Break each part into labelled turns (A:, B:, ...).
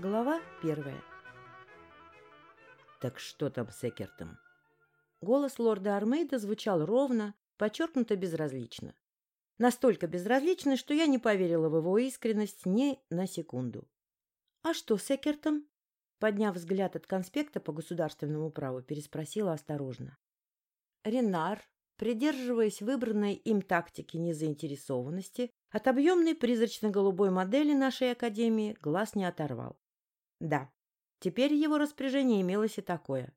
A: Глава первая.
B: «Так что там с Экертом?»
A: Голос лорда Армейда звучал ровно, подчеркнуто безразлично. Настолько безразлично, что я не поверила в его искренность ни на секунду. «А что с Экертом?» Подняв взгляд от конспекта по государственному праву, переспросила осторожно. Ренар, придерживаясь выбранной им тактики незаинтересованности, от объемной призрачно-голубой модели нашей академии глаз не оторвал. Да, теперь его распоряжении имелось и такое.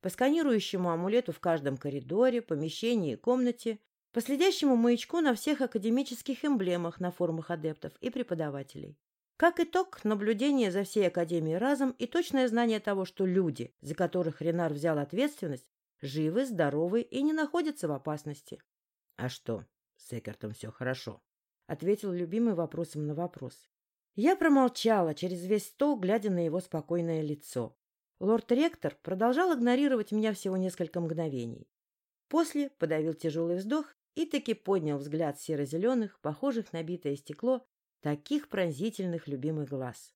A: По сканирующему амулету в каждом коридоре, помещении и комнате, по следящему маячку на всех академических эмблемах на формах адептов и преподавателей. Как итог, наблюдение за всей Академией разом и точное знание того, что люди, за которых Ренар взял ответственность, живы, здоровы и не находятся в опасности.
B: — А что, с Экертом все хорошо?
A: — ответил любимый вопросом на вопрос. Я промолчала через весь стол, глядя на его спокойное лицо. Лорд-ректор продолжал игнорировать меня всего несколько мгновений. После подавил тяжелый вздох и таки поднял взгляд серо-зеленых, похожих на битое стекло, таких пронзительных любимых глаз.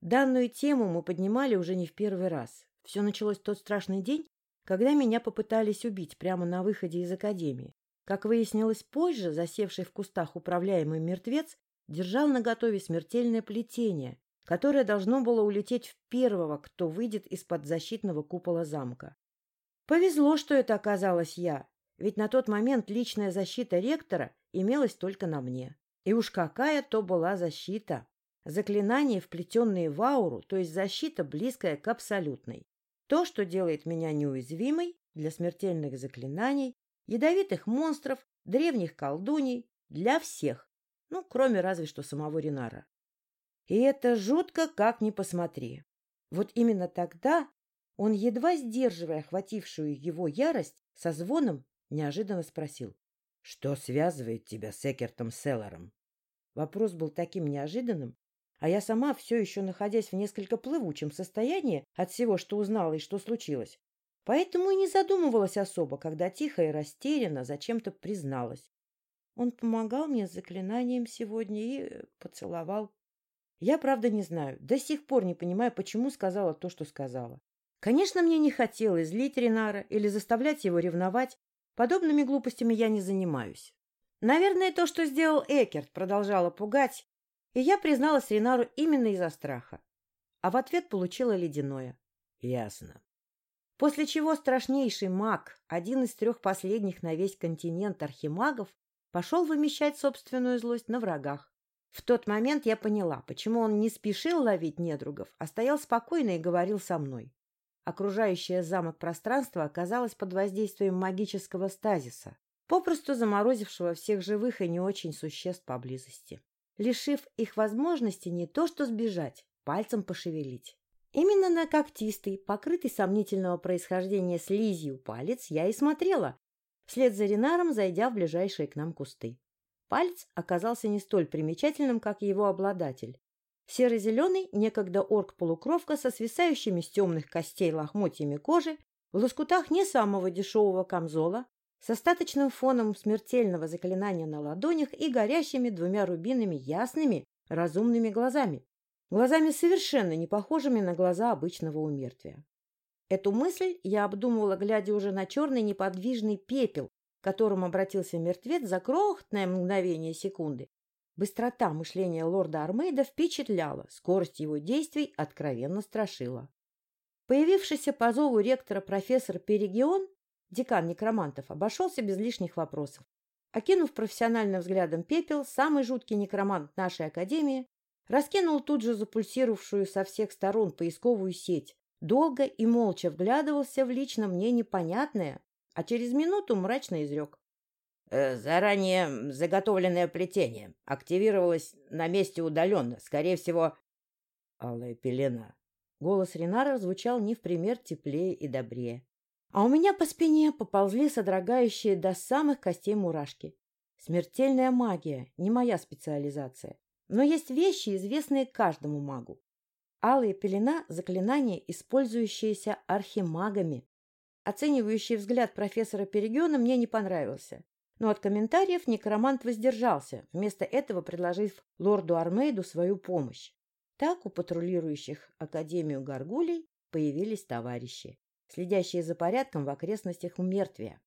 A: Данную тему мы поднимали уже не в первый раз. Все началось в тот страшный день, когда меня попытались убить прямо на выходе из академии. Как выяснилось позже, засевший в кустах управляемый мертвец держал наготове смертельное плетение, которое должно было улететь в первого, кто выйдет из-под защитного купола замка. Повезло, что это оказалась я, ведь на тот момент личная защита ректора имелась только на мне. И уж какая то была защита! Заклинания, вплетенные в ауру, то есть защита, близкая к абсолютной. То, что делает меня неуязвимой для смертельных заклинаний, ядовитых монстров, древних колдуний, для всех, ну, кроме разве что самого Ринара. И это жутко, как ни посмотри. Вот именно тогда он, едва сдерживая охватившую его ярость, со звоном неожиданно спросил. — Что связывает тебя с Экертом Селлером? Вопрос был таким неожиданным, а я сама, все еще находясь в несколько плывучем состоянии от всего, что узнала и что случилось, поэтому и не задумывалась особо, когда тихо и растерянно зачем-то призналась. Он помогал мне с заклинанием сегодня и поцеловал. Я, правда, не знаю, до сих пор не понимаю, почему сказала то, что сказала. Конечно, мне не хотелось злить Ренара или заставлять его ревновать. Подобными глупостями я не занимаюсь. Наверное, то, что сделал Экерт, продолжало пугать, и я призналась Ренару именно из-за страха. А в ответ получила ледяное.
B: Ясно.
A: После чего страшнейший маг, один из трех последних на весь континент архимагов, пошел вымещать собственную злость на врагах. В тот момент я поняла, почему он не спешил ловить недругов, а стоял спокойно и говорил со мной. Окружающее замок пространство оказалось под воздействием магического стазиса, попросту заморозившего всех живых и не очень существ поблизости, лишив их возможности не то что сбежать, пальцем пошевелить. Именно на когтистый, покрытый сомнительного происхождения слизью палец я и смотрела, вслед за Ренаром зайдя в ближайшие к нам кусты. Палец оказался не столь примечательным, как его обладатель. Серо-зеленый, некогда орк-полукровка со свисающими с темных костей лохмотьями кожи, в лоскутах не самого дешевого камзола, с остаточным фоном смертельного заклинания на ладонях и горящими двумя рубинами ясными, разумными глазами. Глазами совершенно не похожими на глаза обычного умертвия. Эту мысль я обдумывала, глядя уже на черный неподвижный пепел, к которому обратился мертвец за крохотное мгновение секунды. Быстрота мышления лорда Армейда впечатляла, скорость его действий откровенно страшила. Появившийся по зову ректора профессор Перегион, декан некромантов, обошелся без лишних вопросов. Окинув профессиональным взглядом пепел, самый жуткий некромант нашей академии раскинул тут же запульсировавшую со всех сторон поисковую сеть, долго и молча вглядывался в лично мне непонятное, а через минуту мрачно изрек. «Э, «Заранее заготовленное плетение активировалось на месте удаленно. Скорее всего...» «Алая пелена». Голос Ренара звучал не в пример теплее и добрее. А у меня по спине поползли содрогающие до самых костей мурашки. Смертельная магия — не моя специализация. Но есть вещи, известные каждому магу. Алая пелена – заклинание, использующееся архимагами. Оценивающий взгляд профессора Перегиона мне не понравился. Но от комментариев некромант воздержался, вместо этого предложив лорду Армейду свою помощь. Так у патрулирующих Академию Гаргулей появились товарищи, следящие за порядком в окрестностях умертвия.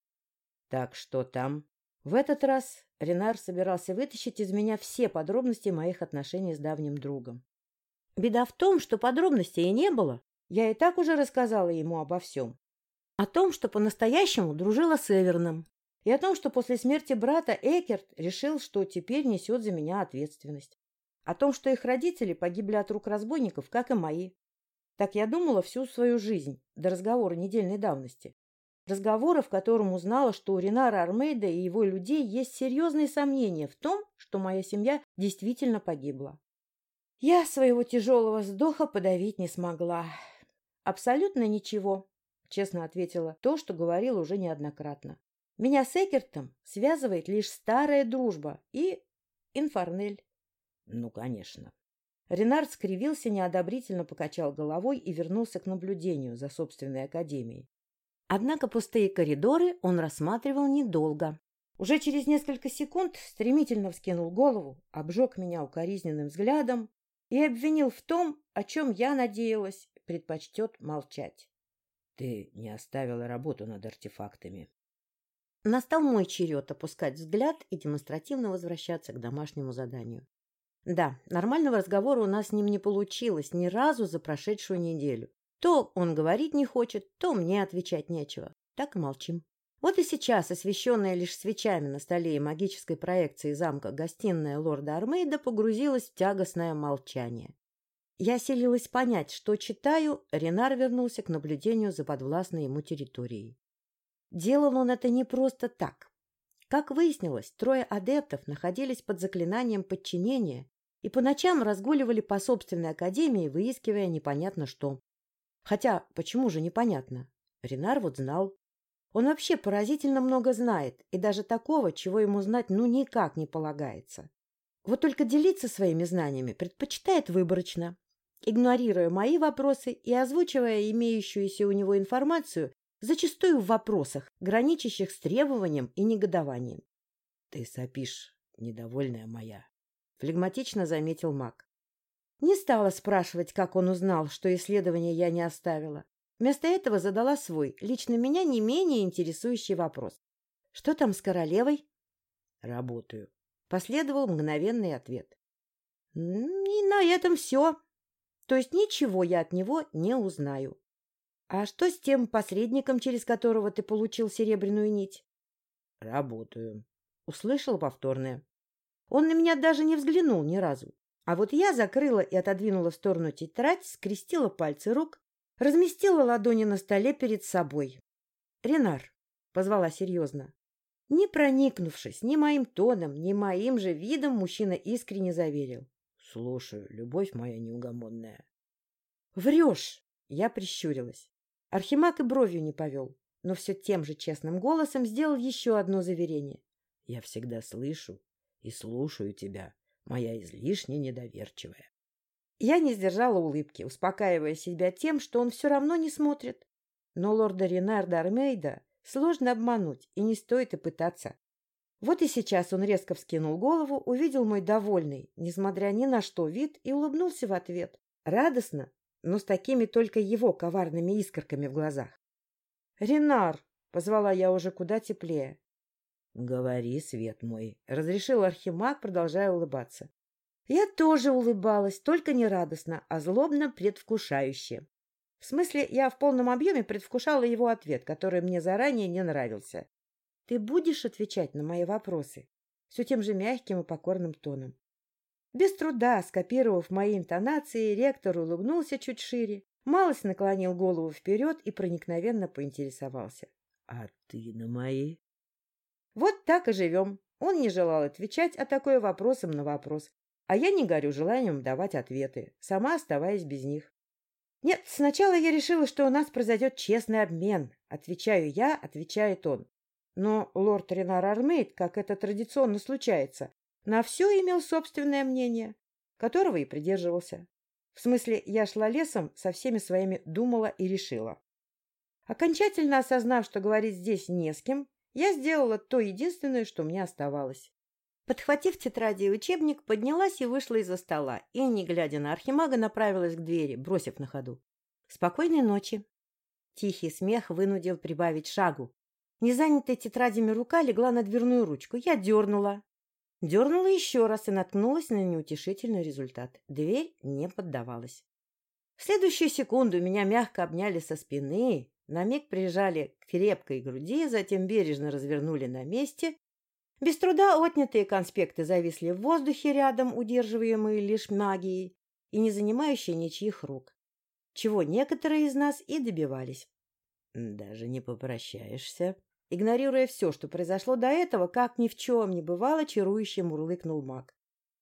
A: Так что там? В этот раз Ренар собирался вытащить из меня все подробности моих отношений с давним другом. Беда в том, что подробностей и не было. Я и так уже рассказала ему обо всем. О том, что по-настоящему дружила с Эверном, и о том, что после смерти брата Экерт решил, что теперь несет за меня ответственность. О том, что их родители погибли от рук разбойников, как и мои. Так я думала всю свою жизнь, до разговора недельной давности. Разговора, в котором узнала, что у Ренара Армейда и его людей есть серьезные сомнения в том, что моя семья действительно погибла. Я своего тяжелого вздоха подавить не смогла. Абсолютно ничего, честно ответила то, что говорила уже неоднократно. Меня с Экертом связывает лишь старая дружба и инфорнель.
B: Ну, конечно.
A: Ренард скривился, неодобрительно покачал головой и вернулся к наблюдению за собственной академией. Однако пустые коридоры он рассматривал недолго. Уже через несколько секунд стремительно вскинул голову, обжег меня укоризненным взглядом и обвинил в том, о чем я надеялась, предпочтет молчать.
B: Ты не оставила работу над артефактами.
A: Настал мой черед опускать взгляд и демонстративно возвращаться к домашнему заданию. Да, нормального разговора у нас с ним не получилось ни разу за прошедшую неделю. То он говорить не хочет, то мне отвечать нечего. Так и молчим. Вот и сейчас, освещенная лишь свечами на столе и магической проекцией замка, гостиная лорда Армейда погрузилась в тягостное молчание. Я селилась понять, что читаю, Ренар вернулся к наблюдению за подвластной ему территорией. Делал он это не просто так. Как выяснилось, трое адептов находились под заклинанием подчинения и по ночам разгуливали по собственной академии, выискивая непонятно что. Хотя, почему же непонятно? Ренар вот знал. Он вообще поразительно много знает, и даже такого, чего ему знать ну никак не полагается. Вот только делиться своими знаниями предпочитает выборочно, игнорируя мои вопросы и озвучивая имеющуюся у него информацию зачастую в вопросах, граничащих с требованием и негодованием.
B: — Ты сопишь, недовольная моя, —
A: флегматично заметил маг. Не стала спрашивать, как он узнал, что исследование я не оставила. Вместо этого задала свой, лично меня не менее интересующий вопрос. «Что там с королевой?»
B: «Работаю», —
A: последовал мгновенный ответ. «И на этом все. То есть ничего я от него не узнаю. А что с тем посредником, через которого ты получил серебряную нить?»
B: «Работаю», —
A: услышала повторное. Он на меня даже не взглянул ни разу. А вот я закрыла и отодвинула в сторону тетрадь, скрестила пальцы рук, разместила ладони на столе перед собой. «Ренар», — позвала серьезно. Не проникнувшись ни моим тоном, ни моим же видом, мужчина искренне заверил.
B: «Слушаю, любовь моя неугомонная».
A: «Врешь!» — я прищурилась. Архимаг и бровью не повел, но все тем же честным голосом сделал еще одно заверение.
B: «Я всегда слышу и слушаю тебя, моя излишне недоверчивая.
A: Я не сдержала улыбки, успокаивая себя тем, что он все равно не смотрит. Но лорда Ренарда Армейда сложно обмануть, и не стоит и пытаться. Вот и сейчас он резко вскинул голову, увидел мой довольный, несмотря ни на что, вид и улыбнулся в ответ. Радостно, но с такими только его коварными искорками в глазах. «Ренар!» — позвала я уже куда теплее.
B: «Говори, свет мой», — разрешил Архимаг, продолжая улыбаться.
A: Я тоже улыбалась, только не радостно, а злобно предвкушающе. В смысле, я в полном объеме предвкушала его ответ, который мне заранее не нравился. «Ты будешь отвечать на мои вопросы?» Все тем же мягким и покорным тоном. Без труда, скопировав мои интонации, ректор улыбнулся чуть шире, малость наклонил голову вперед и проникновенно поинтересовался.
B: — А ты на мои?
A: Вот так и живем. Он не желал отвечать, а такое вопросом на вопрос. А я не горю желанием давать ответы, сама оставаясь без них. Нет, сначала я решила, что у нас произойдет честный обмен. Отвечаю я, отвечает он. Но лорд Ренар Армейд, как это традиционно случается, на все имел собственное мнение, которого и придерживался. В смысле, я шла лесом, со всеми своими думала и решила. Окончательно осознав, что говорить здесь не с кем, я сделала то единственное, что мне оставалось. Подхватив тетради и учебник, поднялась и вышла из-за стола, и, не глядя на архимага, направилась к двери, бросив на ходу. «Спокойной ночи!» Тихий смех вынудил прибавить шагу. Незанятая тетрадями рука легла на дверную ручку. Я дернула. Дернула еще раз и наткнулась на неутешительный результат. Дверь не поддавалась. В следующую секунду меня мягко обняли со спины, на миг прижали к крепкой груди, затем бережно развернули на месте без труда отнятые конспекты зависли в воздухе рядом, удерживаемые лишь магией и не занимающие ничьих рук, чего некоторые из нас и добивались.
B: «Даже не попрощаешься?»
A: Игнорируя все, что произошло до этого, как ни в чем не бывало, чарующе мурлыкнул маг.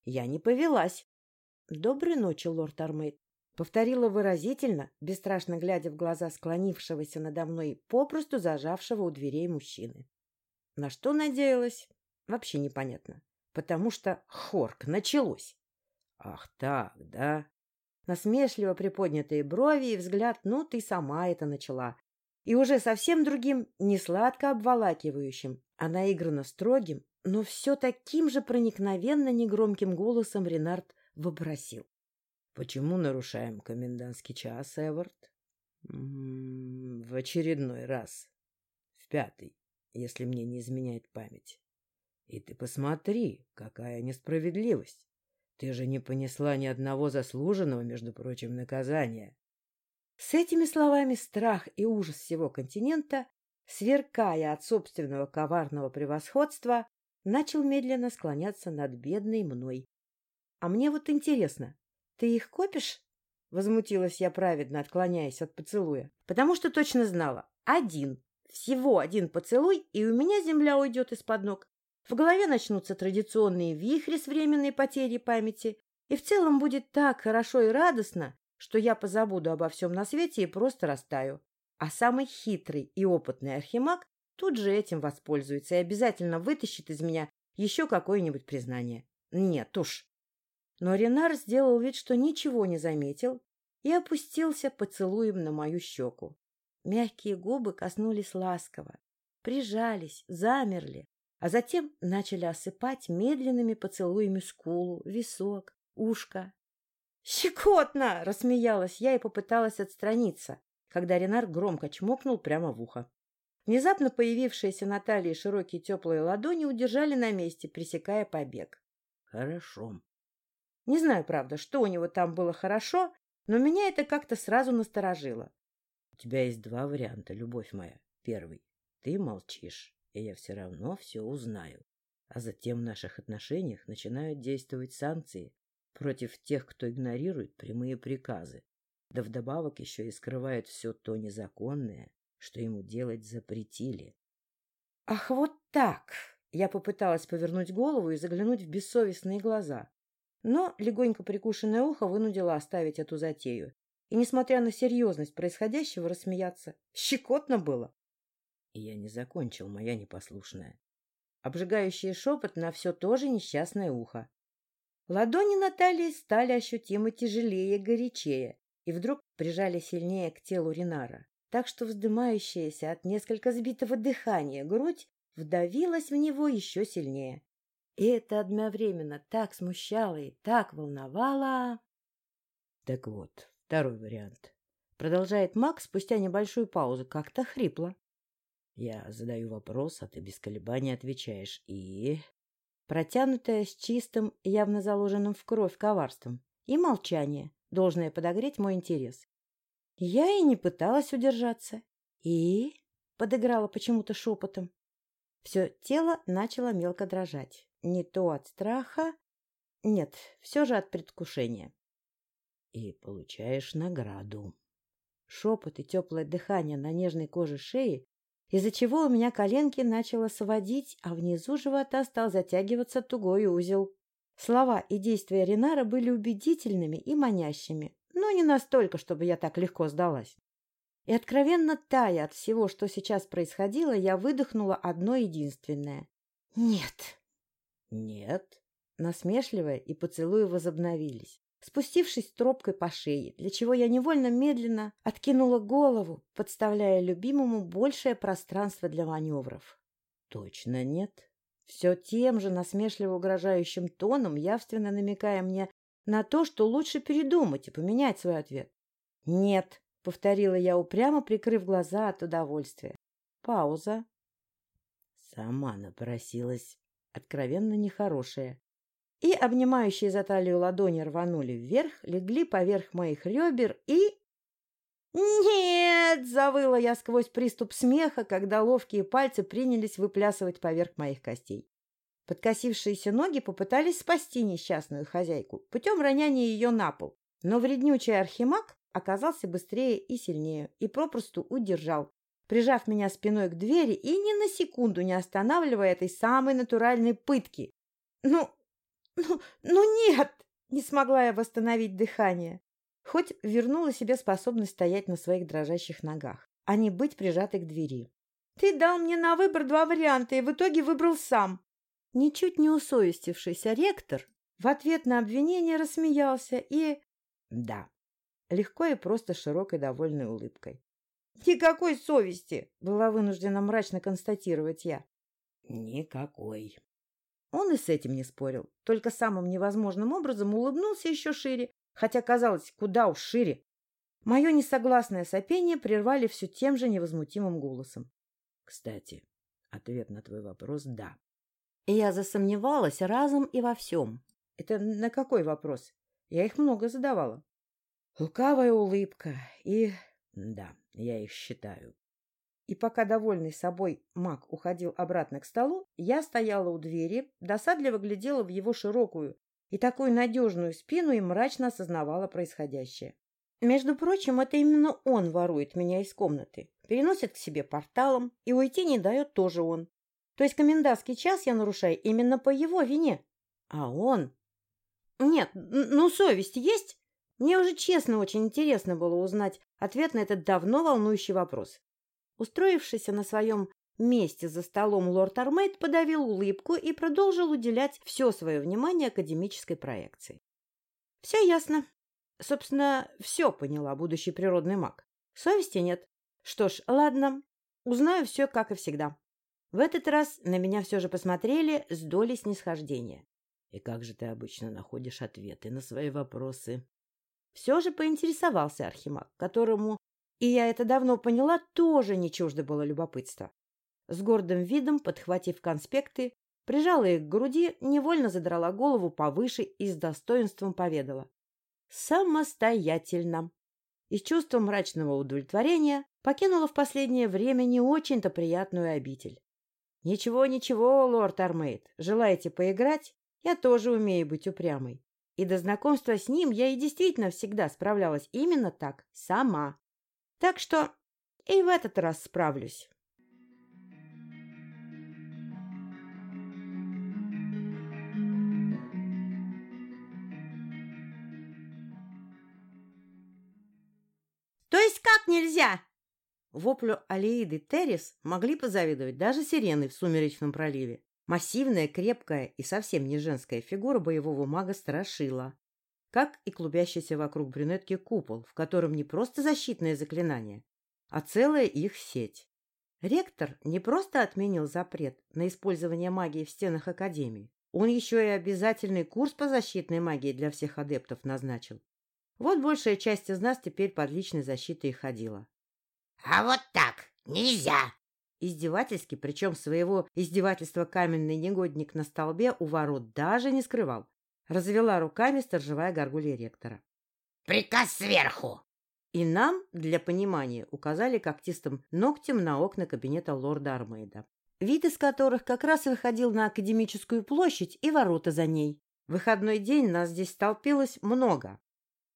A: Я не повелась. «Доброй ночи, лорд Армейд», — повторила выразительно, бесстрашно глядя в глаза склонившегося надо мной, попросту зажавшего у дверей мужчины. На что надеялась? Вообще непонятно. Потому что хорк началось.
B: Ах так, да?
A: Насмешливо приподнятые брови и взгляд, ну, ты сама это начала. И уже совсем другим, не сладко обволакивающим, а наигранно строгим, но все таким же проникновенно негромким голосом Ренард вопросил.
B: — Почему нарушаем комендантский час, Эвард? — В очередной раз. В пятый, если мне не изменяет память. И ты посмотри, какая несправедливость. Ты же не понесла ни одного заслуженного, между прочим, наказания.
A: С этими словами страх и ужас всего континента, сверкая от собственного коварного превосходства, начал медленно склоняться над бедной мной. — А мне вот интересно, ты их копишь? — возмутилась я праведно, отклоняясь от поцелуя. — Потому что точно знала. Один. Всего один поцелуй, и у меня земля уйдет из-под ног. В голове начнутся традиционные вихри с временной потерей памяти, и в целом будет так хорошо и радостно, что я позабуду обо всем на свете и просто растаю. А самый хитрый и опытный архимаг тут же этим воспользуется и обязательно вытащит из меня еще какое-нибудь признание. Нет уж. Но Ренар сделал вид, что ничего не заметил, и опустился поцелуем на мою щеку. Мягкие губы коснулись ласково, прижались, замерли, а затем начали осыпать медленными поцелуями скулу, висок, ушко. «Щекотно!» — рассмеялась я и попыталась отстраниться, когда Ренар громко чмокнул прямо в ухо. Внезапно появившиеся на талии широкие теплые ладони удержали на месте, пресекая побег.
B: «Хорошо».
A: Не знаю, правда, что у него там было хорошо, но меня это как-то сразу насторожило.
B: «У тебя есть два варианта, любовь моя. Первый. Ты молчишь и я все равно все узнаю. А затем в наших отношениях начинают действовать санкции против тех, кто игнорирует прямые приказы, да вдобавок еще и скрывает все то незаконное, что ему делать запретили.
A: «Ах, вот так!» Я попыталась повернуть голову и заглянуть в бессовестные глаза. Но легонько прикушенное ухо вынудило оставить эту затею. И, несмотря на серьезность происходящего, рассмеяться. Щекотно было.
B: Я не закончил, моя непослушная.
A: Обжигающий шепот на все тоже несчастное ухо. Ладони Натальи стали ощутимо тяжелее горячее, и вдруг прижали сильнее к телу Ринара, так что вздымающаяся от несколько сбитого дыхания грудь вдавилась в него еще сильнее. И это одновременно так смущало и так волновало.
B: Так вот, второй вариант.
A: Продолжает Макс спустя небольшую паузу, как-то хрипло.
B: Я задаю вопрос, а ты без колебаний отвечаешь. И...
A: Протянутая с чистым, явно заложенным в кровь коварством. И молчание, должное подогреть мой интерес. Я и не пыталась удержаться. И... Подыграла почему-то шепотом. Все тело начало мелко дрожать. Не то от страха... Нет, все же от предвкушения.
B: И получаешь награду.
A: Шепот и теплое дыхание на нежной коже шеи из-за чего у меня коленки начало сводить, а внизу живота стал затягиваться тугой узел. Слова и действия Ренара были убедительными и манящими, но не настолько, чтобы я так легко сдалась. И откровенно тая от всего, что сейчас происходило, я выдохнула одно единственное. «Нет».
B: «Нет?»
A: Насмешливая и поцелуи возобновились спустившись тропкой по шее, для чего я невольно медленно откинула голову, подставляя любимому большее пространство для маневров.
B: — Точно нет?
A: Все тем же насмешливо угрожающим тоном, явственно намекая мне на то, что лучше передумать и поменять свой ответ. «Нет», — повторила я упрямо, прикрыв глаза от удовольствия. Пауза.
B: Сама напросилась.
A: Откровенно нехорошая. И обнимающие за талию ладони рванули вверх, легли поверх моих ребер и... «Нет!» — завыла я сквозь приступ смеха, когда ловкие пальцы принялись выплясывать поверх моих костей. Подкосившиеся ноги попытались спасти несчастную хозяйку путем роняния ее на пол, но вреднючий архимаг оказался быстрее и сильнее и попросту удержал, прижав меня спиной к двери и ни на секунду не останавливая этой самой натуральной пытки. «Ну, ну, ну нет!» — не смогла я восстановить дыхание. Хоть вернула себе способность стоять на своих дрожащих ногах, а не быть прижатой к двери. «Ты дал мне на выбор два варианта и в итоге выбрал сам!» Ничуть не усовестившийся ректор в ответ на обвинение рассмеялся и...
B: Да,
A: легко и просто широкой довольной улыбкой. «Никакой совести!» — была вынуждена мрачно констатировать я.
B: «Никакой».
A: Он и с этим не спорил, только самым невозможным образом улыбнулся еще шире, хотя казалось, куда уж шире. Мое несогласное сопение прервали все тем же невозмутимым голосом.
B: «Кстати, ответ на твой вопрос — да».
A: И я засомневалась разом и во всем. Это на какой вопрос? Я их много задавала. Лукавая улыбка и...
B: Да, я их считаю.
A: И пока довольный собой маг уходил обратно к столу, я стояла у двери, досадливо глядела в его широкую и такую надежную спину и мрачно осознавала происходящее. Между прочим, это именно он ворует меня из комнаты, переносит к себе порталом, и уйти не дает тоже он. То есть комендантский час я нарушаю именно по его вине. А он... Нет, ну совесть есть? Мне уже честно очень интересно было узнать ответ на этот давно волнующий вопрос. Устроившийся на своем месте за столом лорд Армейд подавил улыбку и продолжил уделять все свое внимание академической проекции. Все ясно. Собственно, все поняла будущий природный маг. Совести нет. Что ж, ладно, узнаю все, как и всегда. В этот раз на меня все же посмотрели с долей снисхождения.
B: И как же ты обычно находишь ответы на свои вопросы?
A: Все же поинтересовался Архимаг, которому, и я это давно поняла, тоже не чуждо было любопытство. С гордым видом, подхватив конспекты, прижала их к груди, невольно задрала голову повыше и с достоинством поведала. Самостоятельно. И с чувством мрачного удовлетворения покинула в последнее время не очень-то приятную обитель. «Ничего, ничего, лорд Армейд, желаете поиграть? Я тоже умею быть упрямой. И до знакомства с ним я и действительно всегда справлялась именно так, сама. Так что и в этот раз справлюсь. То есть как нельзя? Воплю Алииды Террис могли позавидовать даже сирены в сумеречном проливе. Массивная, крепкая и совсем не женская фигура боевого мага страшила. Как и клубящийся вокруг брюнетки купол, в котором не просто защитное заклинание, а целая их сеть. Ректор не просто отменил запрет на использование магии в стенах Академии, он еще и обязательный курс по защитной магии для всех адептов назначил. Вот большая часть из нас теперь под личной защитой и ходила.
C: — А вот так нельзя!
A: Издевательски, причем своего издевательства каменный негодник на столбе у ворот даже не скрывал. Развела руками сторожевая горгулья ректора.
C: «Приказ сверху!»
A: И нам, для понимания, указали когтистым ногтем на окна кабинета лорда Армейда, вид из которых как раз выходил на академическую площадь и ворота за ней. В выходной день нас здесь столпилось много.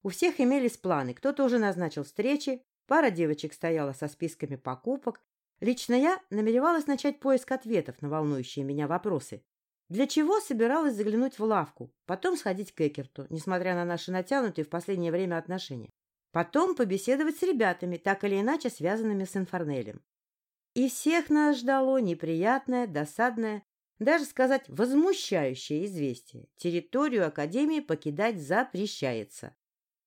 A: У всех имелись планы, кто-то уже назначил встречи, пара девочек стояла со списками покупок, Лично я намеревалась начать поиск ответов на волнующие меня вопросы. Для чего собиралась заглянуть в лавку, потом сходить к Экерту, несмотря на наши натянутые в последнее время отношения. Потом побеседовать с ребятами, так или иначе связанными с Инфорнелем. И всех нас ждало неприятное, досадное, даже сказать возмущающее известие. Территорию Академии покидать запрещается.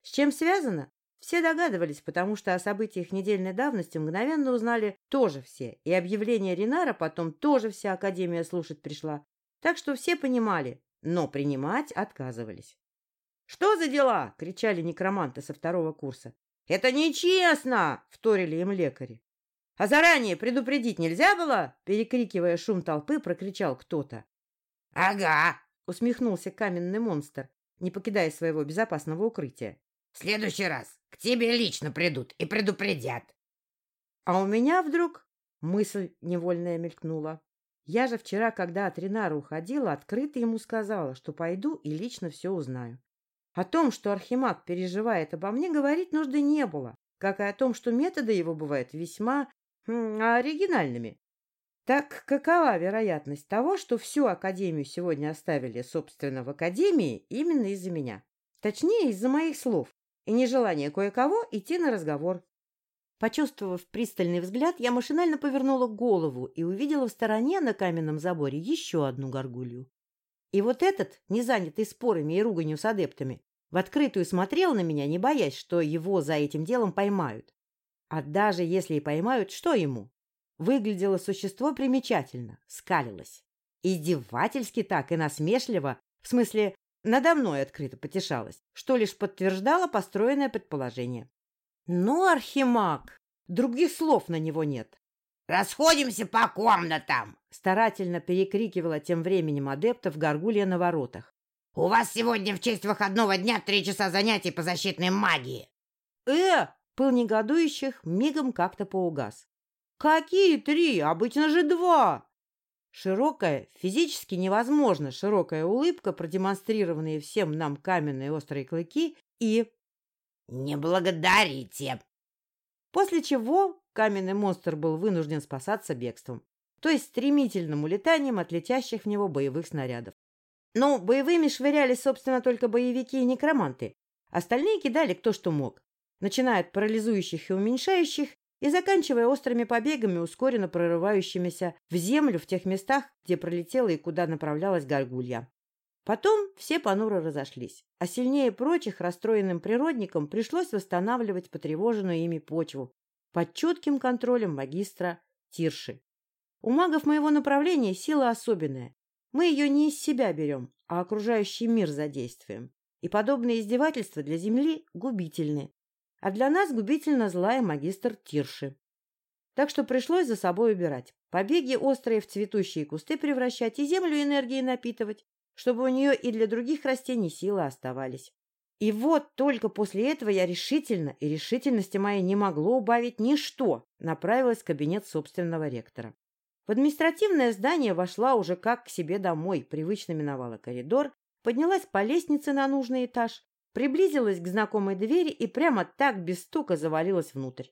A: С чем связано? Все догадывались, потому что о событиях недельной давности мгновенно узнали тоже все, и объявление Ринара потом тоже вся Академия слушать пришла. Так что все понимали, но принимать отказывались. «Что за дела?» — кричали некроманты со второго курса. «Это нечестно!» — вторили им лекари. «А заранее предупредить нельзя было?» — перекрикивая шум толпы, прокричал кто-то.
C: «Ага!»
A: — усмехнулся каменный монстр, не покидая своего безопасного укрытия.
C: «В следующий раз к тебе лично придут и предупредят!»
A: А у меня вдруг мысль невольная мелькнула. Я же вчера, когда от Ринара уходила, открыто ему сказала, что пойду и лично все узнаю. О том, что Архимаг переживает обо мне, говорить нужды не было, как и о том, что методы его бывают весьма хм, оригинальными. Так какова вероятность того, что всю Академию сегодня оставили, собственно, в Академии именно из-за меня? Точнее, из-за моих слов и нежелания кое-кого идти на разговор. Почувствовав пристальный взгляд, я машинально повернула голову и увидела в стороне на каменном заборе еще одну горгулью. И вот этот, не занятый спорами и руганью с адептами, в открытую смотрел на меня, не боясь, что его за этим делом поймают. А даже если и поймают, что ему? Выглядело существо примечательно, скалилось. Издевательски так и насмешливо, в смысле, надо мной открыто потешалось, что лишь подтверждало построенное предположение. Ну, архимаг, других слов на него нет.
C: «Расходимся по комнатам!»
A: Старательно перекрикивала тем временем адептов горгулья на воротах.
C: «У вас сегодня в честь выходного дня три часа занятий по защитной магии!»
A: «Э!» — пыл негодующих мигом как-то поугас. «Какие три? Обычно же два!» Широкая, физически невозможно широкая улыбка, продемонстрированные всем нам каменные острые клыки, и...
C: «Не благодарите!»
A: После чего каменный монстр был вынужден спасаться бегством, то есть стремительным улетанием от летящих в него боевых снарядов. Ну, боевыми швыряли, собственно, только боевики и некроманты. Остальные кидали кто что мог, начиная от парализующих и уменьшающих и заканчивая острыми побегами, ускоренно прорывающимися в землю в тех местах, где пролетела и куда направлялась горгулья. Потом все понуро разошлись, а сильнее прочих расстроенным природникам пришлось восстанавливать потревоженную ими почву под чутким контролем магистра Тирши. У магов моего направления сила особенная. Мы ее не из себя берем, а окружающий мир задействуем. И подобные издевательства для Земли губительны. А для нас губительно злая магистр Тирши. Так что пришлось за собой убирать. Побеги острые в цветущие кусты превращать и землю энергией напитывать, чтобы у нее и для других растений силы оставались. И вот только после этого я решительно, и решительности моей не могло убавить ничто, направилась в кабинет собственного ректора. В административное здание вошла уже как к себе домой, привычно миновала коридор, поднялась по лестнице на нужный этаж, приблизилась к знакомой двери и прямо так без стука завалилась внутрь.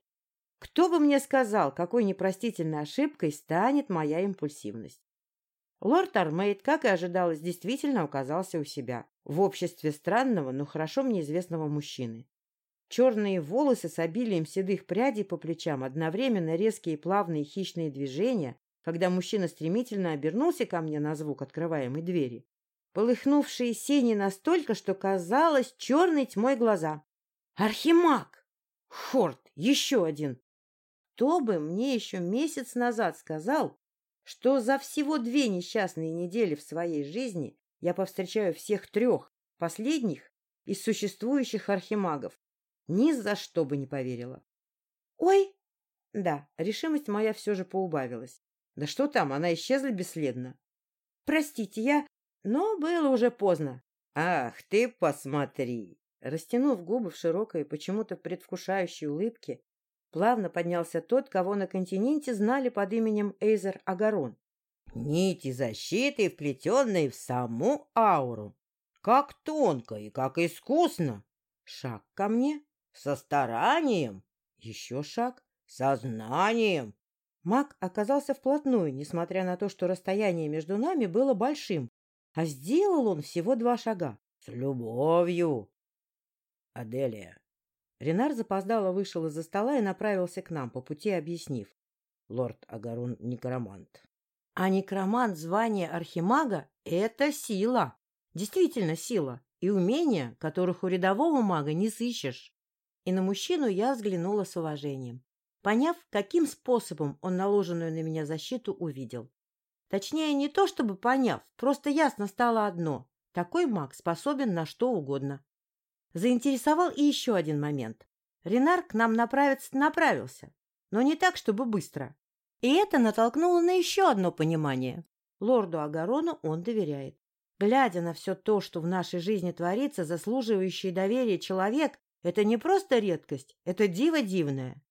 A: Кто бы мне сказал, какой непростительной ошибкой станет моя импульсивность? Лорд Армейд, как и ожидалось, действительно оказался у себя, в обществе странного, но хорошо мне известного мужчины. Черные волосы с обилием седых прядей по плечам, одновременно резкие плавные хищные движения, когда мужчина стремительно обернулся ко мне на звук открываемой двери, полыхнувшие сени настолько, что казалось черной тьмой глаза. «Архимаг! Хорт! Еще один!» Кто бы мне еще месяц назад сказал, что за всего две несчастные недели в своей жизни я повстречаю всех трех, последних из существующих архимагов. Ни за что бы не поверила. Ой! Да, решимость моя все же поубавилась. Да что там, она исчезла бесследно. Простите, я... Но было уже поздно. Ах, ты посмотри! Растянув губы в широкой, почему-то предвкушающей улыбке, Плавно поднялся тот, кого на континенте знали под именем Эйзер Агарон. Нити защиты, вплетенные в саму ауру. Как тонко и как искусно. Шаг ко мне. Со старанием. Еще шаг. Сознанием. Маг оказался вплотную, несмотря на то, что расстояние между нами было большим. А сделал он всего два шага. С любовью. Аделия, Ренар запоздало вышел из-за стола и направился к нам, по пути объяснив. Лорд Агарун — некромант. А некромант звание архимага — это сила. Действительно сила. И умения, которых у рядового мага не сыщешь. И на мужчину я взглянула с уважением, поняв, каким способом он наложенную на меня защиту увидел. Точнее, не то чтобы поняв, просто ясно стало одно. Такой маг способен на что угодно. Заинтересовал и еще один момент. Ренар к нам направиться направился, но не так, чтобы быстро. И это натолкнуло на еще одно понимание. Лорду Агарону он доверяет. Глядя на все то, что в нашей жизни творится, заслуживающий доверия человек — это не просто редкость, это диво дивное.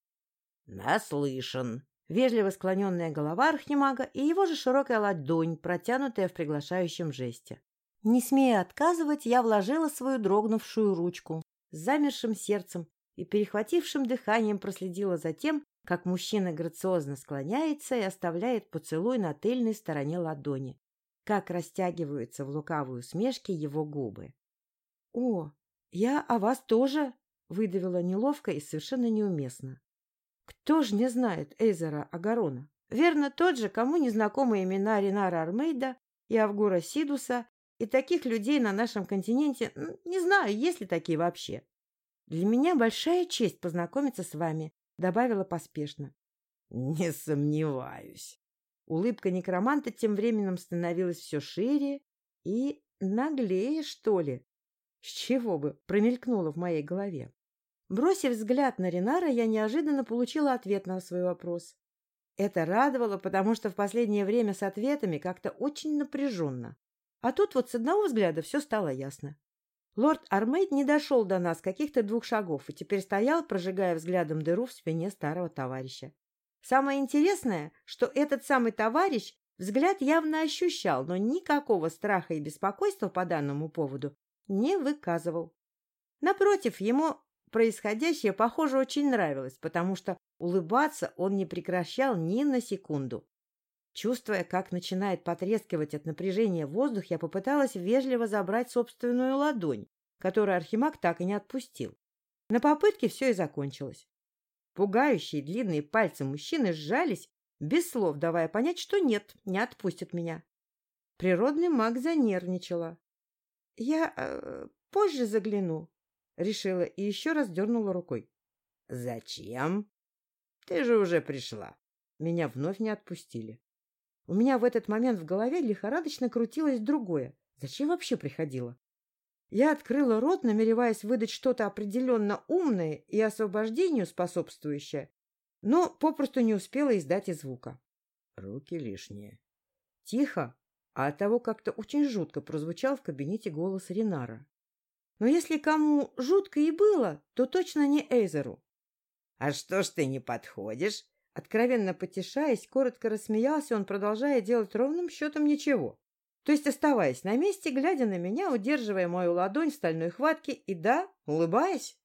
B: Наслышан.
A: Вежливо склоненная голова архимага и его же широкая ладонь, протянутая в приглашающем жесте. Не смея отказывать, я вложила свою дрогнувшую ручку с замершим сердцем и перехватившим дыханием проследила за тем, как мужчина грациозно склоняется и оставляет поцелуй на тыльной стороне ладони, как растягиваются в лукавой усмешке его губы. — О, я о вас тоже! — выдавила неловко и совершенно неуместно. — Кто ж не знает Эйзера Агарона? Верно, тот же, кому не знакомы имена Ринара Армейда и Авгура Сидуса, и таких людей на нашем континенте, не знаю, есть ли такие вообще. Для меня большая честь познакомиться с вами, добавила поспешно.
B: Не сомневаюсь.
A: Улыбка некроманта тем временем становилась все шире и наглее, что ли. С чего бы, промелькнуло в моей голове. Бросив взгляд на Ренара, я неожиданно получила ответ на свой вопрос. Это радовало, потому что в последнее время с ответами как-то очень напряженно. А тут вот с одного взгляда все стало ясно. Лорд Армейд не дошел до нас каких-то двух шагов и теперь стоял, прожигая взглядом дыру в спине старого товарища. Самое интересное, что этот самый товарищ взгляд явно ощущал, но никакого страха и беспокойства по данному поводу не выказывал. Напротив, ему происходящее, похоже, очень нравилось, потому что улыбаться он не прекращал ни на секунду. Чувствуя, как начинает потрескивать от напряжения воздух, я попыталась вежливо забрать собственную ладонь, которую Архимаг так и не отпустил. На попытке все и закончилось. Пугающие длинные пальцы мужчины сжались, без слов давая понять, что нет, не отпустят меня. Природный маг занервничала. — Я э, позже загляну, — решила и еще раз дернула рукой.
B: — Зачем? Ты же уже пришла.
A: Меня вновь не отпустили. У меня в этот момент в голове лихорадочно крутилось другое. Зачем вообще приходила? Я открыла рот, намереваясь выдать что-то определенно умное и освобождению способствующее, но попросту не успела издать и звука.
B: Руки лишние.
A: Тихо, а от того как-то очень жутко прозвучал в кабинете голос Ринара. Но если кому жутко и было, то точно не Эйзеру.
B: — А что ж ты не подходишь?
A: Откровенно потешаясь, коротко рассмеялся он, продолжая делать ровным счетом ничего. То есть оставаясь на месте, глядя на меня, удерживая мою ладонь в стальной хватке и, да, улыбаясь.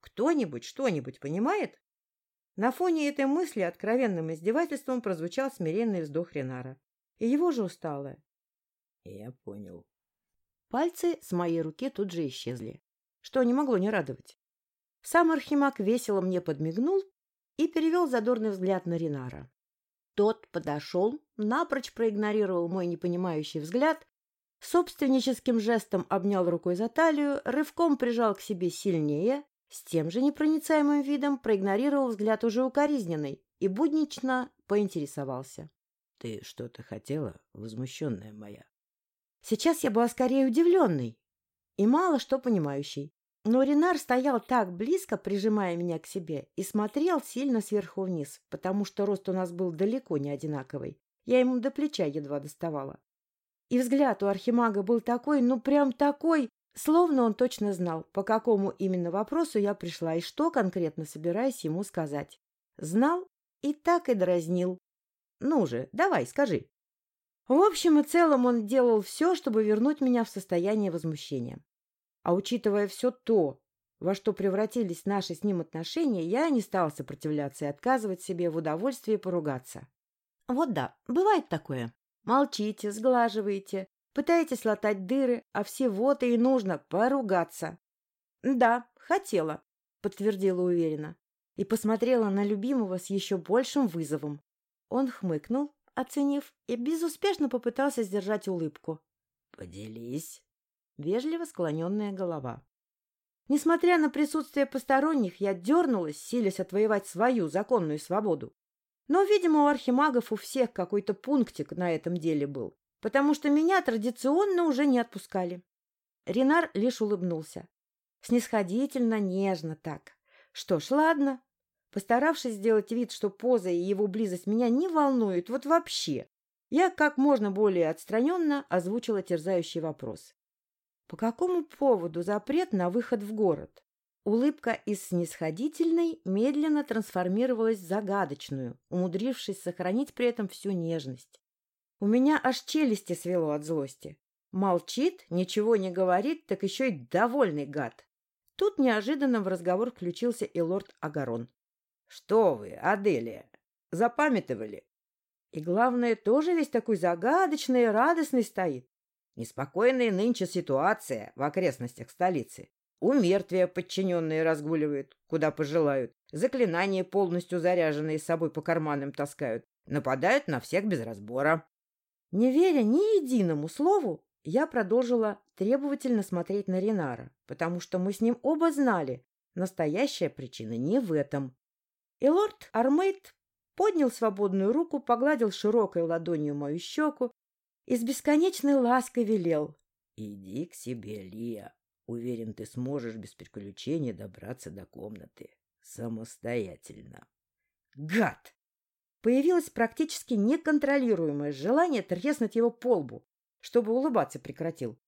A: Кто-нибудь что-нибудь понимает? На фоне этой мысли откровенным издевательством прозвучал смиренный вздох Ренара. И его же усталое.
B: Я понял.
A: Пальцы с моей руки тут же исчезли, что не могло не радовать. Сам Архимаг весело мне подмигнул и перевел задорный взгляд на Ринара. Тот подошел, напрочь проигнорировал мой непонимающий взгляд, собственническим жестом обнял рукой за талию, рывком прижал к себе сильнее, с тем же непроницаемым видом проигнорировал взгляд уже укоризненный и буднично поинтересовался.
B: — Ты что-то хотела, возмущенная моя?
A: Сейчас я была скорее удивленной и мало что понимающей. Но Ренар стоял так близко, прижимая меня к себе, и смотрел сильно сверху вниз, потому что рост у нас был далеко не одинаковый. Я ему до плеча едва доставала. И взгляд у архимага был такой, ну прям такой, словно он точно знал, по какому именно вопросу я пришла и что конкретно собираюсь ему сказать. Знал и так и дразнил. Ну же, давай, скажи. В общем и целом он делал все, чтобы вернуть меня в состояние возмущения. А учитывая все то, во что превратились наши с ним отношения, я не стал сопротивляться и отказывать себе в удовольствии поругаться. Вот да, бывает такое. Молчите, сглаживаете, пытаетесь латать дыры, а всего-то и нужно поругаться. Да, хотела, подтвердила уверенно и посмотрела на любимого с еще большим вызовом. Он хмыкнул, оценив, и безуспешно попытался сдержать улыбку.
B: — Поделись.
A: Вежливо склоненная голова. Несмотря на присутствие посторонних, я дернулась, силясь отвоевать свою законную свободу. Но, видимо, у архимагов у всех какой-то пунктик на этом деле был, потому что меня традиционно уже не отпускали. Ренар лишь улыбнулся. Снисходительно, нежно так. Что ж, ладно. Постаравшись сделать вид, что поза и его близость меня не волнуют вот вообще, я как можно более отстраненно озвучила терзающий вопрос. По какому поводу запрет на выход в город? Улыбка из снисходительной медленно трансформировалась в загадочную, умудрившись сохранить при этом всю нежность. У меня аж челюсти свело от злости. Молчит, ничего не говорит, так еще и довольный гад. Тут неожиданно в разговор включился и лорд Агарон. — Что вы, Аделия, запамятовали? И главное, тоже весь такой загадочный и радостный стоит. Неспокойная нынче ситуация в окрестностях столицы. У мертвия подчиненные разгуливают, куда пожелают. Заклинания полностью заряженные с собой по карманам таскают. Нападают на всех без разбора. Не веря ни единому слову, я продолжила требовательно смотреть на Ренара, потому что мы с ним оба знали, настоящая причина не в этом. И лорд Армейд поднял свободную руку, погладил широкой ладонью мою щеку и с бесконечной лаской велел. — Иди к себе, Лия. Уверен, ты сможешь без приключений добраться до комнаты. Самостоятельно. Гад! Появилось практически неконтролируемое желание треснуть его по лбу, чтобы улыбаться прекратил.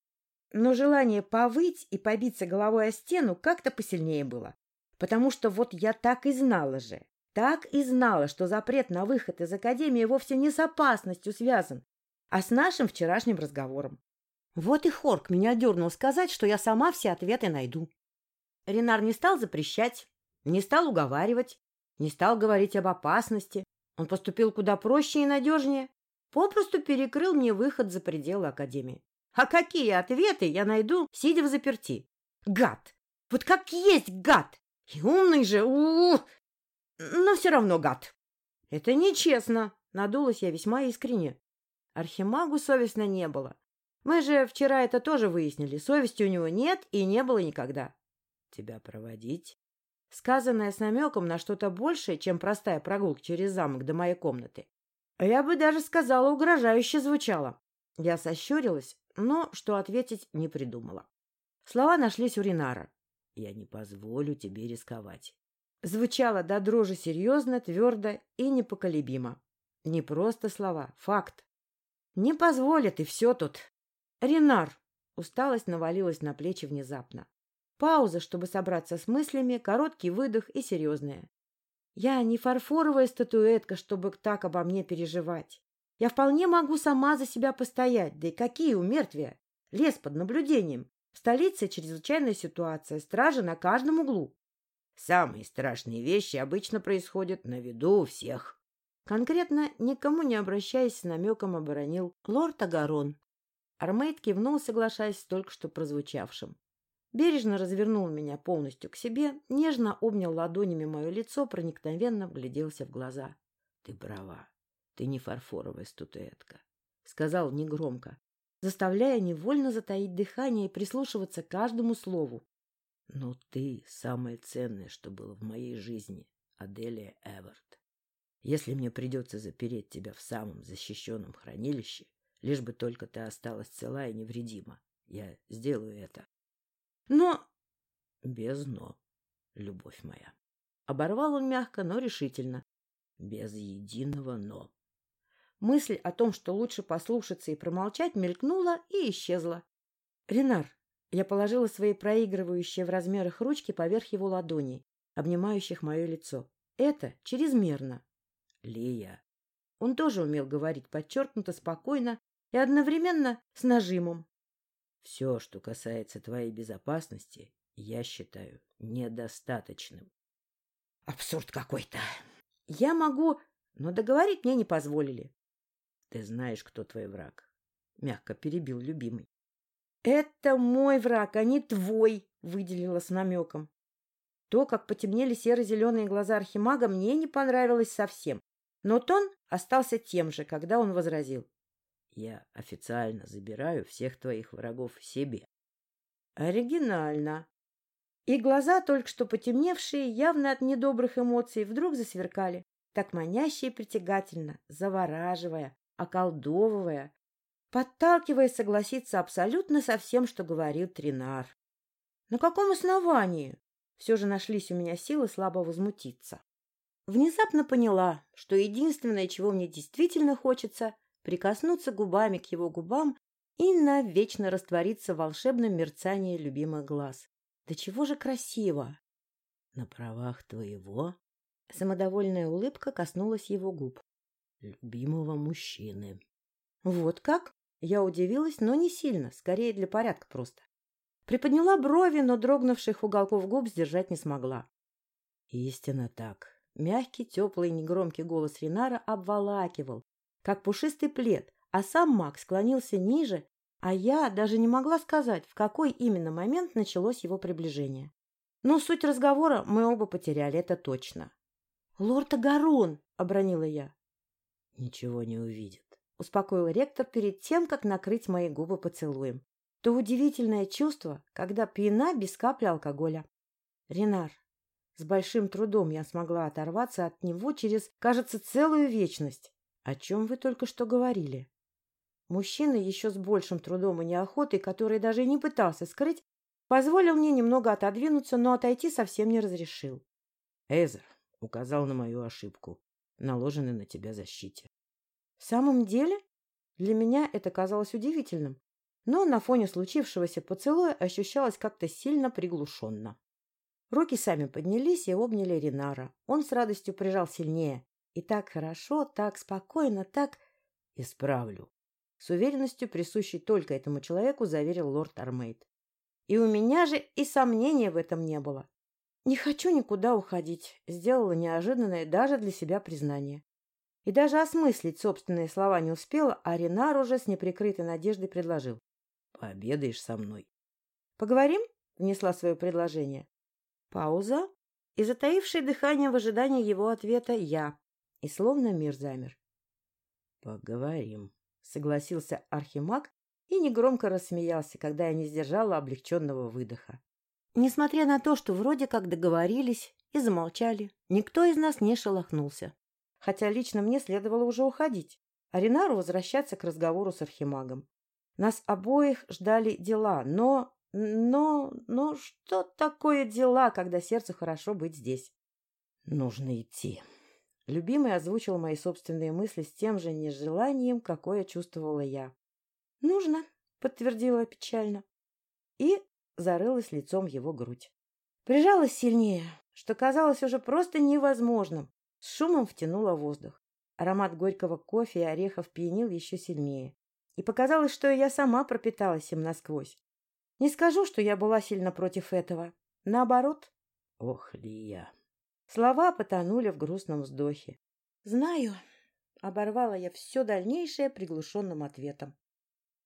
A: Но желание повыть и побиться головой о стену как-то посильнее было. Потому что вот я так и знала же, так и знала, что запрет на выход из академии вовсе не с опасностью связан, а с нашим вчерашним разговором. Вот и Хорк меня дернул сказать, что я сама все ответы найду. Ренар не стал запрещать, не стал уговаривать, не стал говорить об опасности. Он поступил куда проще и надежнее. Попросту перекрыл мне выход за пределы Академии. А какие ответы я найду, сидя в заперти? Гад! Вот как есть гад! И умный же, у, -у, -у! но все равно гад. Это нечестно, надулась я весьма искренне. Архимагу совестно не было. Мы же вчера это тоже выяснили. Совести у него нет и не было никогда. Тебя проводить? Сказанное с намеком на что-то большее, чем простая прогулка через замок до моей комнаты. Я бы даже сказала, угрожающе звучало. Я сощурилась, но что ответить не придумала. Слова нашлись у Ринара. «Я не позволю тебе рисковать». Звучало до дрожи серьезно, твердо и непоколебимо. Не просто слова, факт. «Не позволят, и все тут. «Ренар!» Усталость навалилась на плечи внезапно. Пауза, чтобы собраться с мыслями, короткий выдох и серьезная. «Я не фарфоровая статуэтка, чтобы так обо мне переживать. Я вполне могу сама за себя постоять. Да и какие у мертвия? Лес под наблюдением. В столице чрезвычайная ситуация, стражи на каждом углу. Самые страшные вещи обычно происходят на виду у всех. Конкретно, никому не обращаясь намеком, оборонил лорд Агарон, Армейд кивнул, соглашаясь с только что прозвучавшим. Бережно развернул меня полностью к себе, нежно обнял ладонями мое лицо, проникновенно вгляделся в глаза. — Ты права, ты не фарфоровая статуэтка, — сказал негромко, заставляя невольно затаить дыхание и прислушиваться к каждому слову. — Но ты — самое ценное, что было в моей жизни, Аделия Эверт. Если мне придется запереть тебя в самом защищенном хранилище, Лишь бы только ты осталась цела и невредима. Я сделаю это. Но... Без «но», любовь моя. Оборвал он мягко, но решительно. Без единого «но». Мысль о том, что лучше послушаться и промолчать, мелькнула и исчезла. «Ренар!» Я положила свои проигрывающие в размерах ручки поверх его ладоней, обнимающих мое лицо. «Это чрезмерно!» «Лия!» Он тоже умел говорить подчеркнуто, спокойно, и одновременно с нажимом. Все, что касается твоей безопасности, я считаю недостаточным. Абсурд какой-то. Я могу, но договорить мне не позволили. Ты знаешь, кто твой враг. Мягко перебил любимый. Это мой враг, а не твой, выделила с намеком. То, как потемнели серо-зеленые глаза архимага, мне не понравилось совсем. Но тон остался тем же, когда он возразил. Я официально забираю всех твоих врагов себе. Оригинально. И глаза, только что потемневшие, явно от недобрых эмоций, вдруг засверкали. так маняще и притягательно, завораживая, околдовывая, подталкивая согласиться абсолютно со всем, что говорил Тринар. На каком основании? Все же нашлись у меня силы слабо возмутиться. Внезапно поняла, что единственное, чего мне действительно хочется, прикоснуться губами к его губам и навечно раствориться в волшебном мерцании любимых глаз. Да чего же красиво!
B: На правах твоего
A: Самодовольная улыбка коснулась его губ.
B: любимого мужчины.
A: Вот как? Я удивилась, но не сильно, скорее для порядка просто. Приподняла брови, но дрогнувших уголков губ сдержать не смогла.
B: Истинно так.
A: Мягкий, теплый, негромкий голос Ринара обволакивал, как пушистый плед, а сам маг склонился ниже, а я даже не могла сказать, в какой именно момент началось его приближение. Но суть разговора мы оба потеряли, это точно. — Лорд Агарон! — обронила я.
B: — Ничего не увидит, —
A: успокоил ректор перед тем, как накрыть мои губы поцелуем. То удивительное чувство, когда пьяна без капли алкоголя. Ренар, с большим трудом я смогла оторваться от него через, кажется, целую вечность. О чем вы только что говорили? Мужчина еще с большим трудом и неохотой, который даже не пытался скрыть, позволил мне немного отодвинуться, но отойти совсем не разрешил.
B: — Эзер, указал на мою ошибку, наложенной на тебя защите.
A: В самом деле? Для меня это казалось удивительным, но на фоне случившегося поцелуя ощущалось как-то сильно приглушенно. Руки сами поднялись и обняли Ринара. Он с радостью прижал сильнее. И так хорошо, так спокойно, так...
B: Исправлю.
A: С уверенностью, присущей только этому человеку, заверил лорд Армейд. И у меня же и сомнения в этом не было. «Не хочу никуда уходить», — сделала неожиданное даже для себя признание. И даже осмыслить собственные слова не успела, а Ренар уже с неприкрытой надеждой предложил.
B: «Пообедаешь со мной».
A: «Поговорим?» — внесла свое предложение. Пауза, и затаившее дыхание в ожидании его ответа я, и словно мир замер.
B: «Поговорим», —
A: согласился Архимаг и негромко рассмеялся, когда я не сдержала облегченного выдоха. Несмотря на то, что вроде как договорились и замолчали, никто из нас не шелохнулся. Хотя лично мне следовало уже уходить, а Ринару возвращаться к разговору с Архимагом. Нас обоих ждали дела, но... Но... Но что такое дела, когда сердцу хорошо быть здесь?
B: Нужно идти.
A: Любимый озвучил мои собственные мысли с тем же нежеланием, какое чувствовала я. «Нужно», — подтвердила печально. И зарылась лицом его грудь. Прижалась сильнее, что казалось уже просто невозможным. С шумом втянула воздух. Аромат горького кофе и орехов пьянил еще сильнее. И показалось, что я сама пропиталась им насквозь. Не скажу, что я была сильно против этого. Наоборот.
B: Ох, Лия.
A: Слова потонули в грустном вздохе. Знаю. Оборвала я все дальнейшее приглушенным ответом.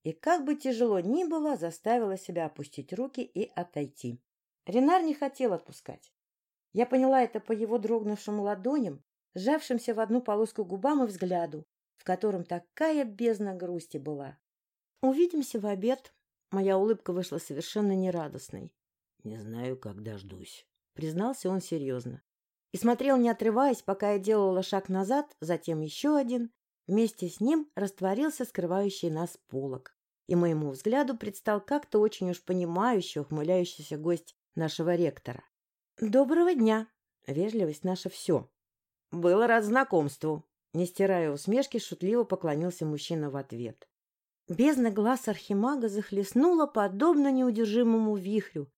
A: И как бы тяжело ни было, заставила себя опустить руки и отойти. Ренар не хотел отпускать. Я поняла это по его дрогнувшим ладоням, сжавшимся в одну полоску губам и взгляду, в котором такая бездна грусти была. «Увидимся в обед». Моя улыбка вышла совершенно нерадостной.
B: «Не знаю, когда ждусь», —
A: признался он серьезно. И смотрел, не отрываясь, пока я делала шаг назад, затем еще один, Вместе с ним растворился скрывающий нас полог, и моему взгляду предстал как-то очень уж понимающий, ухмыляющийся гость нашего ректора. «Доброго дня!» Вежливость наша все. «Было рад знакомству!» Не стирая усмешки, шутливо поклонился мужчина в ответ. Бездна глаз архимага захлестнула подобно неудержимому вихрю,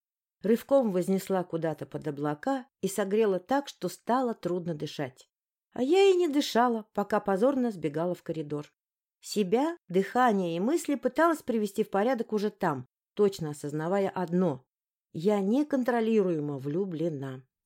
A: рывком вознесла куда-то под облака и согрела так, что стало трудно дышать. А я и не дышала, пока позорно сбегала в коридор. Себя, дыхание и мысли пыталась привести в порядок уже там, точно осознавая одно — я неконтролируемо влюблена.